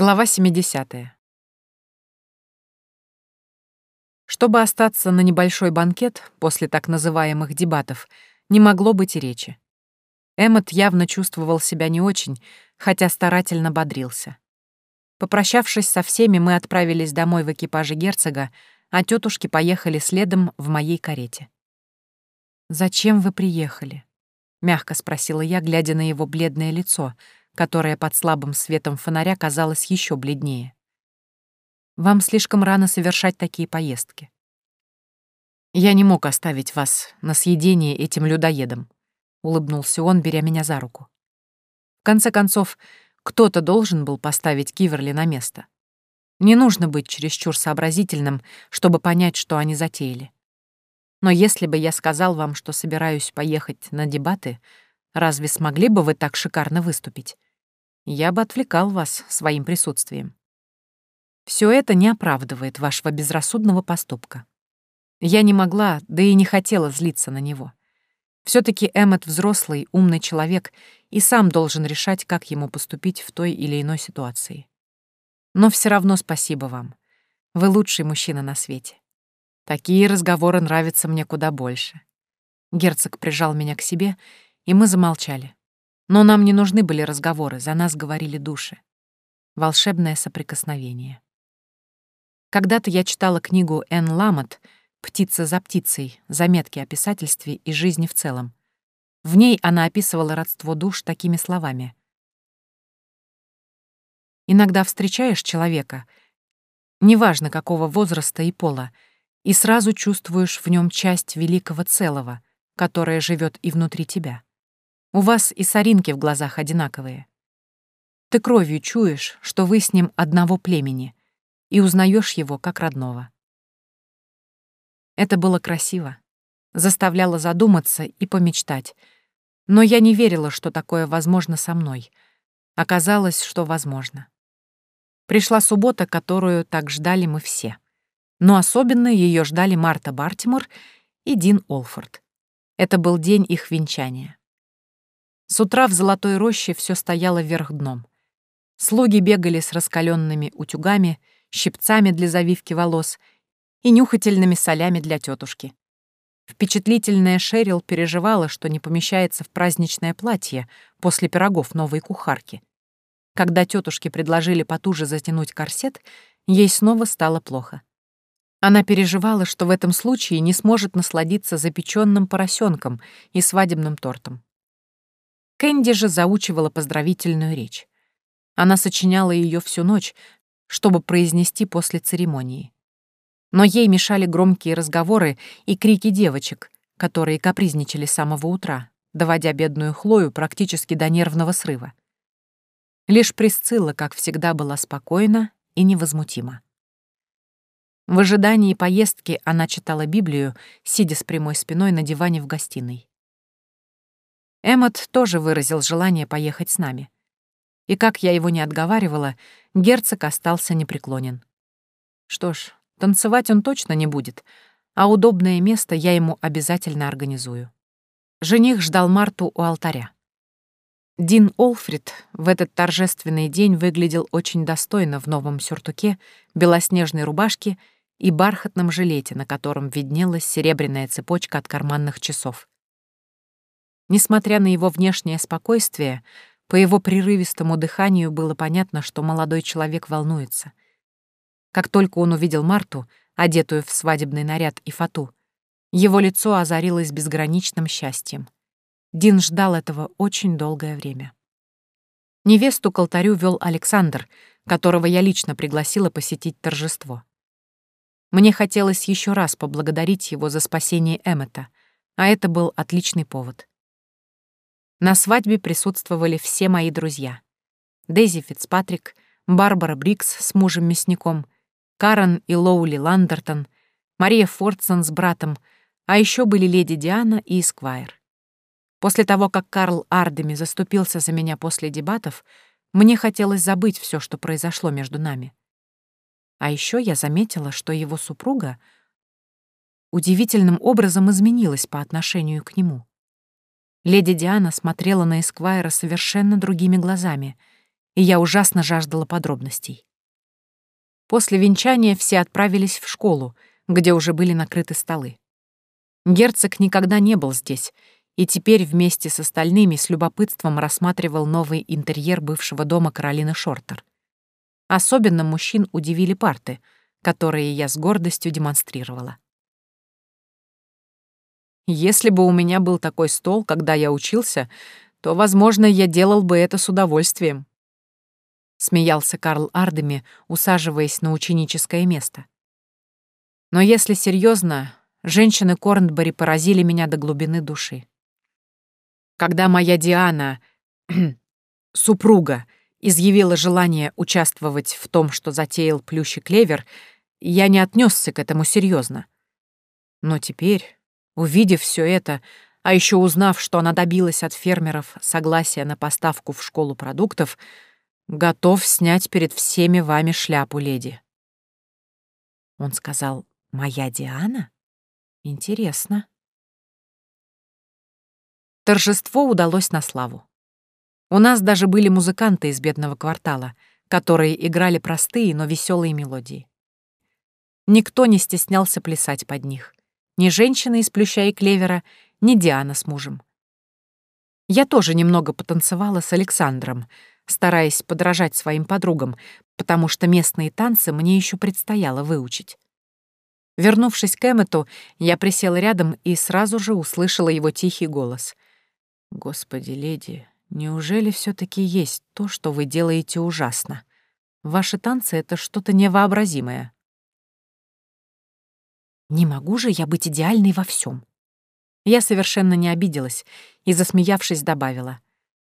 Глава 70. Чтобы остаться на небольшой банкет после так называемых дебатов, не могло быть и речи. Эммот явно чувствовал себя не очень, хотя старательно бодрился. Попрощавшись со всеми, мы отправились домой в экипаже герцога, а тетушки поехали следом в моей карете. «Зачем вы приехали?» — мягко спросила я, глядя на его бледное лицо — которая под слабым светом фонаря казалась еще бледнее. «Вам слишком рано совершать такие поездки. Я не мог оставить вас на съедение этим людоедом», — улыбнулся он, беря меня за руку. В конце концов, кто-то должен был поставить Киверли на место. Не нужно быть чересчур сообразительным, чтобы понять, что они затеяли. Но если бы я сказал вам, что собираюсь поехать на дебаты, разве смогли бы вы так шикарно выступить? Я бы отвлекал вас своим присутствием. Все это не оправдывает вашего безрассудного поступка. Я не могла, да и не хотела злиться на него. все таки Эммет взрослый, умный человек и сам должен решать, как ему поступить в той или иной ситуации. Но все равно спасибо вам. Вы лучший мужчина на свете. Такие разговоры нравятся мне куда больше. Герцог прижал меня к себе, и мы замолчали. Но нам не нужны были разговоры, за нас говорили души. Волшебное соприкосновение. Когда-то я читала книгу Энн Ламот «Птица за птицей. Заметки о писательстве и жизни в целом». В ней она описывала родство душ такими словами. «Иногда встречаешь человека, неважно какого возраста и пола, и сразу чувствуешь в нем часть великого целого, которая живет и внутри тебя. У вас и соринки в глазах одинаковые. Ты кровью чуешь, что вы с ним одного племени, и узнаешь его как родного. Это было красиво, заставляло задуматься и помечтать. Но я не верила, что такое возможно со мной. Оказалось, что возможно. Пришла суббота, которую так ждали мы все. Но особенно ее ждали Марта Бартимор и Дин Олфорд. Это был день их венчания. С утра в Золотой роще все стояло вверх дном. Слуги бегали с раскаленными утюгами, щипцами для завивки волос и нюхательными солями для тетушки. Впечатлительная Шерил переживала, что не помещается в праздничное платье после пирогов новой кухарки. Когда тетушке предложили потуже затянуть корсет, ей снова стало плохо. Она переживала, что в этом случае не сможет насладиться запеченным поросенком и свадебным тортом. Кэнди же заучивала поздравительную речь. Она сочиняла ее всю ночь, чтобы произнести после церемонии. Но ей мешали громкие разговоры и крики девочек, которые капризничали с самого утра, доводя бедную Хлою практически до нервного срыва. Лишь Присцилла, как всегда, была спокойна и невозмутима. В ожидании поездки она читала Библию, сидя с прямой спиной на диване в гостиной. Эммот тоже выразил желание поехать с нами. И как я его не отговаривала, герцог остался непреклонен. Что ж, танцевать он точно не будет, а удобное место я ему обязательно организую. Жених ждал Марту у алтаря. Дин Олфрид в этот торжественный день выглядел очень достойно в новом сюртуке, белоснежной рубашке и бархатном жилете, на котором виднелась серебряная цепочка от карманных часов. Несмотря на его внешнее спокойствие, по его прерывистому дыханию было понятно, что молодой человек волнуется. Как только он увидел Марту, одетую в свадебный наряд и фату, его лицо озарилось безграничным счастьем. Дин ждал этого очень долгое время. Невесту к алтарю вел Александр, которого я лично пригласила посетить торжество. Мне хотелось еще раз поблагодарить его за спасение Эммета, а это был отличный повод. На свадьбе присутствовали все мои друзья. Дейзи Фицпатрик, Барбара Брикс с мужем-мясником, Карен и Лоули Ландертон, Мария Фордсон с братом, а еще были леди Диана и Эсквайр. После того, как Карл Ардеми заступился за меня после дебатов, мне хотелось забыть все, что произошло между нами. А еще я заметила, что его супруга удивительным образом изменилась по отношению к нему. Леди Диана смотрела на Эсквайра совершенно другими глазами, и я ужасно жаждала подробностей. После венчания все отправились в школу, где уже были накрыты столы. Герцог никогда не был здесь, и теперь вместе с остальными с любопытством рассматривал новый интерьер бывшего дома Каролины Шортер. Особенно мужчин удивили парты, которые я с гордостью демонстрировала. Если бы у меня был такой стол, когда я учился, то, возможно, я делал бы это с удовольствием. Смеялся Карл Ардеми, усаживаясь на ученическое место. Но если серьезно, женщины Корнбери поразили меня до глубины души. Когда моя Диана, супруга, изъявила желание участвовать в том, что затеял Плющий Клевер, я не отнесся к этому серьезно. Но теперь, увидев все это, а еще узнав, что она добилась от фермеров согласия на поставку в школу продуктов, готов снять перед всеми вами шляпу, леди. Он сказал «Моя Диана? Интересно». Торжество удалось на славу. У нас даже были музыканты из бедного квартала, которые играли простые, но веселые мелодии. Никто не стеснялся плясать под них. Ни женщина из плюща и клевера, ни Диана с мужем. Я тоже немного потанцевала с Александром, стараясь подражать своим подругам, потому что местные танцы мне еще предстояло выучить. Вернувшись к Эммету, я присела рядом и сразу же услышала его тихий голос. «Господи, леди, неужели все таки есть то, что вы делаете ужасно? Ваши танцы — это что-то невообразимое». «Не могу же я быть идеальной во всем. Я совершенно не обиделась и, засмеявшись, добавила.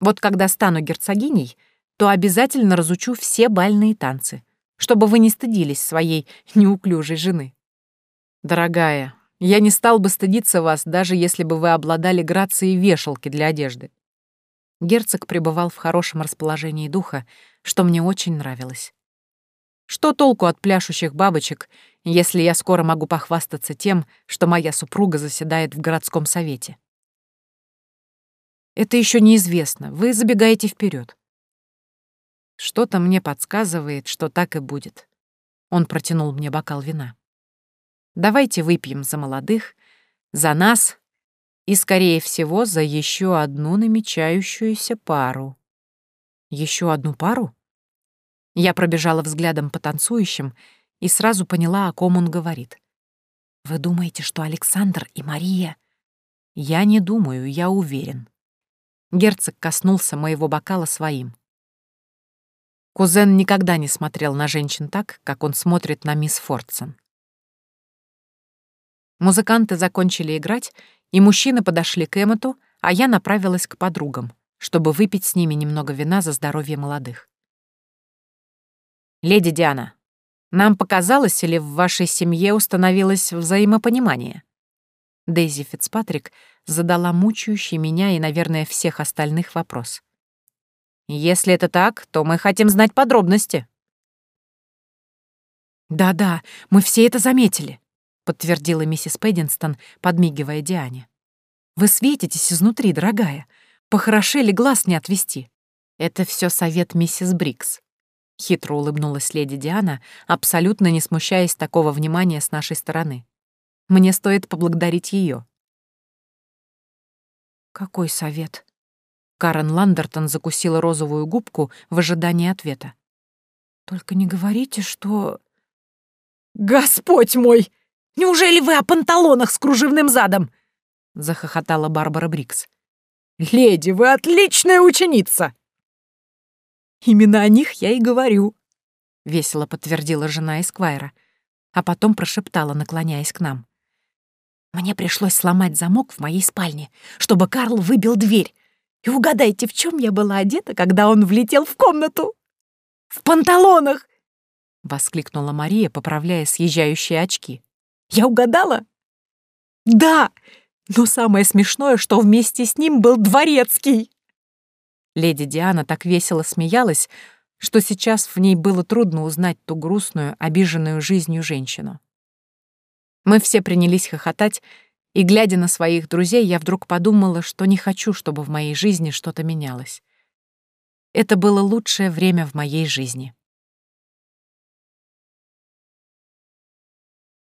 «Вот когда стану герцогиней, то обязательно разучу все бальные танцы, чтобы вы не стыдились своей неуклюжей жены». «Дорогая, я не стал бы стыдиться вас, даже если бы вы обладали грацией вешалки для одежды». Герцог пребывал в хорошем расположении духа, что мне очень нравилось. Что толку от пляшущих бабочек, если я скоро могу похвастаться тем, что моя супруга заседает в городском совете? Это еще неизвестно, вы забегаете вперед. Что-то мне подсказывает, что так и будет. Он протянул мне бокал вина. Давайте выпьем за молодых, за нас и, скорее всего, за еще одну намечающуюся пару. Еще одну пару? Я пробежала взглядом по танцующим и сразу поняла, о ком он говорит. «Вы думаете, что Александр и Мария...» «Я не думаю, я уверен». Герцог коснулся моего бокала своим. Кузен никогда не смотрел на женщин так, как он смотрит на мисс Фордсон. Музыканты закончили играть, и мужчины подошли к Эммету, а я направилась к подругам, чтобы выпить с ними немного вина за здоровье молодых. «Леди Диана, нам показалось, или в вашей семье установилось взаимопонимание?» Дейзи Фицпатрик задала мучающий меня и, наверное, всех остальных вопрос. «Если это так, то мы хотим знать подробности». «Да-да, мы все это заметили», подтвердила миссис Пэддинстон, подмигивая Диане. «Вы светитесь изнутри, дорогая. Похорошели глаз не отвести. Это все совет миссис Брикс». Хитро улыбнулась леди Диана, абсолютно не смущаясь такого внимания с нашей стороны. «Мне стоит поблагодарить ее. «Какой совет?» Карен Ландертон закусила розовую губку в ожидании ответа. «Только не говорите, что...» «Господь мой!» Неужели вы о панталонах с кружевным задом?» — захохотала Барбара Брикс. «Леди, вы отличная ученица!» «Именно о них я и говорю», — весело подтвердила жена Эсквайра, а потом прошептала, наклоняясь к нам. «Мне пришлось сломать замок в моей спальне, чтобы Карл выбил дверь. И угадайте, в чем я была одета, когда он влетел в комнату?» «В панталонах!» — воскликнула Мария, поправляя съезжающие очки. Я угадала? Да, но самое смешное, что вместе с ним был дворецкий. Леди Диана так весело смеялась, что сейчас в ней было трудно узнать ту грустную, обиженную жизнью женщину. Мы все принялись хохотать, и, глядя на своих друзей, я вдруг подумала, что не хочу, чтобы в моей жизни что-то менялось. Это было лучшее время в моей жизни.